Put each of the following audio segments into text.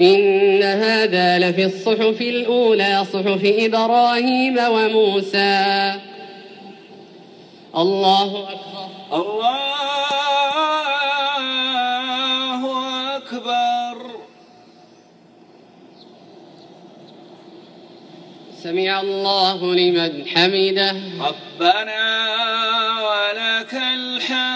إن هذا لفي الصحف الأولى صحف إبراهيم وموسى. الله أكبر. الله أكبر. سمع الله لمن حمده. ربنا ولك الحمد.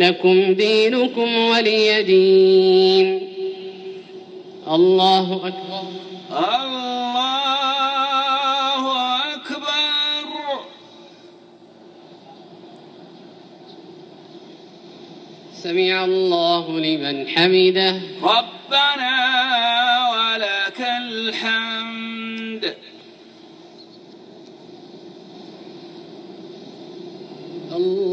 لكم دينكم ولي دين. الله أكبر. الله أكبر. سمع الله لمن حمده. ربنا ولك الحمد.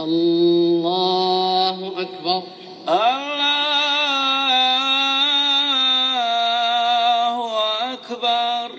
الله أكبر الله أكبر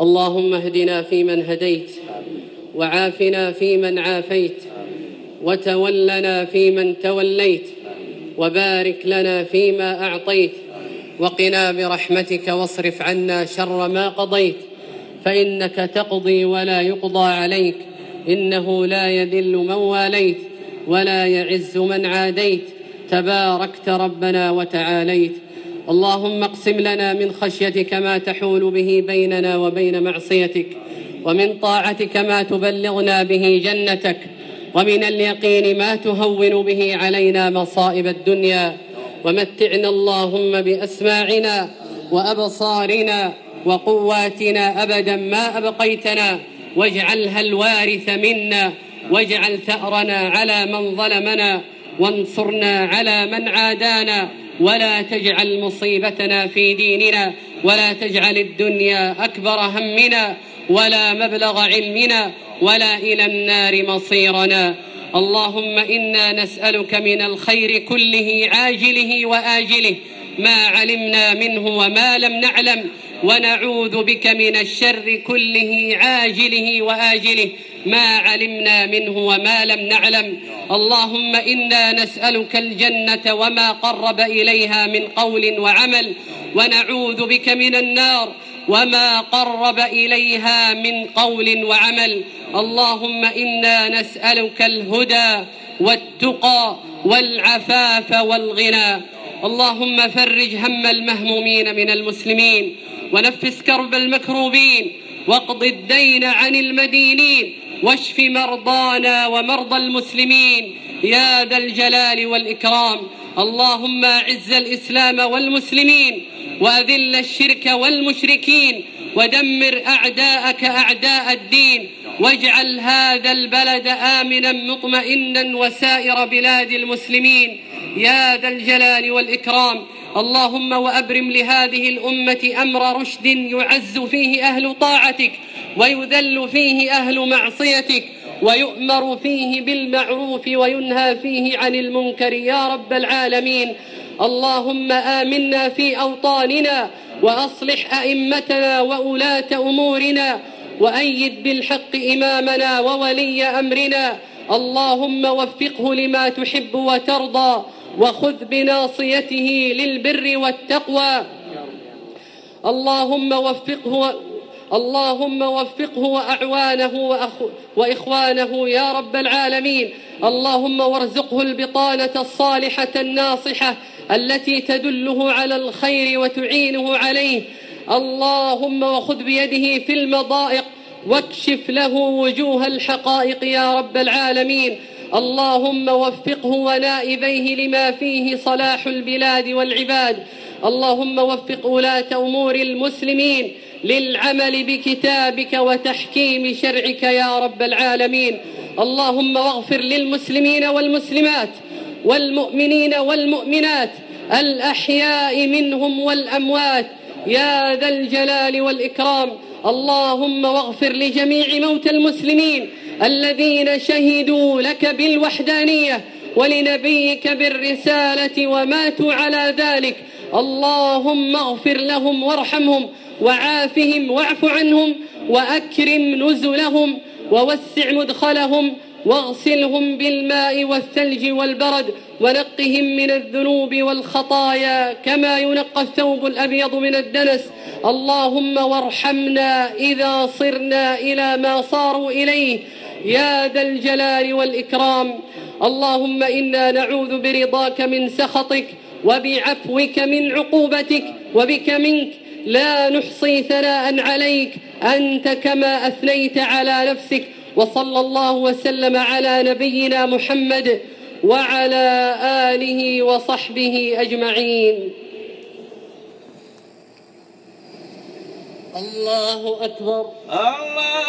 اللهم اهدنا فيمن هديت وعافنا فيمن عافيت وتولنا فيمن توليت وبارك لنا فيما أعطيت وقنا برحمتك واصرف عنا شر ما قضيت فإنك تقضي ولا يقضى عليك إنه لا يذل من واليت ولا يعز من عاديت تباركت ربنا وتعاليت. اللهم اقسم لنا من خشيتك ما تحول به بيننا وبين معصيتك ومن طاعتك ما تبلغنا به جنتك ومن اليقين ما تهون به علينا مصائب الدنيا. ومتعنا اللهم بأسماعنا وأبصارنا وقواتنا أبدا ما أبقيتنا. واجعلها الوارث منا واجعل ثأرنا على من ظلمنا. وانصرنا على من عادانا ولا تجعل مصيبتنا في ديننا ولا تجعل الدنيا أكبر همنا ولا مبلغ علمنا ولا إلى النار مصيرنا. اللهم إنا نسألك من الخير كله عاجله وآجله ما علمنا منه وما لم نعلم ونعوذ بك من الشر كله عاجله وآجله. ما علمنا منه وما لم نعلم. اللهم إنا نسألك الجنة وما قرب إليها من قول وعمل. ونعوذ بك من النار وما قرب اليها من قول وعمل. اللهم أنا نسالك الهدى والتقى والعفاف والغنى. اللهم فرج هم المهمومين من المسلمين. ونفس كرب المكروبين. واقض الدين عن المدينين. واشف مرضانا ومرضى المسلمين. يا ذا الجلال والاكرام. اللهم اعز الاسلام والمسلمين. وأذل الشرك والمشركين ودمر أعداءك أعداء الدين واجعل هذا البلد آمنا مطمئنا وسائر بلاد المسلمين. يا ذا الجلال والإكرام. اللهم وأبرم لهذه الأمة أمر رشد يعز فيه أهل طاعتك ويذل فيه أهل معصيتك ويؤمر فيه بالمعروف وينهى فيه عن المنكر. يا رب العالمين. اللهم آمنا في أوطاننا وأصلح أئمتنا وولاة أمورنا وأيد بالحق إمامنا وولي أمرنا اللهم وفقه لما تحب وترضى وخذ بناصيته للبر والتقوى اللهم وفقه اللهم وفقه وأعوانه وأخ وإخوانه يا رب العالمين اللهم وارزقه البطانة الصالحة الناصحة التي تدله على الخير وتعينه عليه. اللهم وخذ بيده في المضائق واكشف له وجوه الحقائق يا رب العالمين. اللهم وفقه ونائبيه لما فيه صلاح البلاد والعباد. اللهم وفق ولاة أمور المسلمين للعمل بكتابك وتحكيم شرعك يا رب العالمين. اللهم واغفر للمسلمين والمسلمات والمؤمنين والمؤمنات الأحياء منهم والأموات. يا ذا الجلال والإكرام اللهم واغفر لجميع موتى المسلمين الذين شهدوا لك بالوحدانية ولنبيك بالرسالة وماتوا على ذلك. اللهم اغفر لهم وارحمهم وعافهم واعف عنهم وأكرم نزلهم ووسع مدخلهم واغسلهم بالماء والثلج والبرد ونقهم من الذنوب والخطايا كما ينقى الثوب الأبيض من الدنس. اللهم وارحمنا إذا صرنا إلى ما صاروا إليه. يا ذا الجلال والإكرام. اللهم إنا نعوذ برضاك من سخطك وبعفوك من عقوبتك وبك منك. لا نحصي ثناء عليك. أنت كما أثنيت على نفسك. وصلى الله وسلم على نبينا محمد وعلى آله وصحبه أجمعين. الله أكبر. الله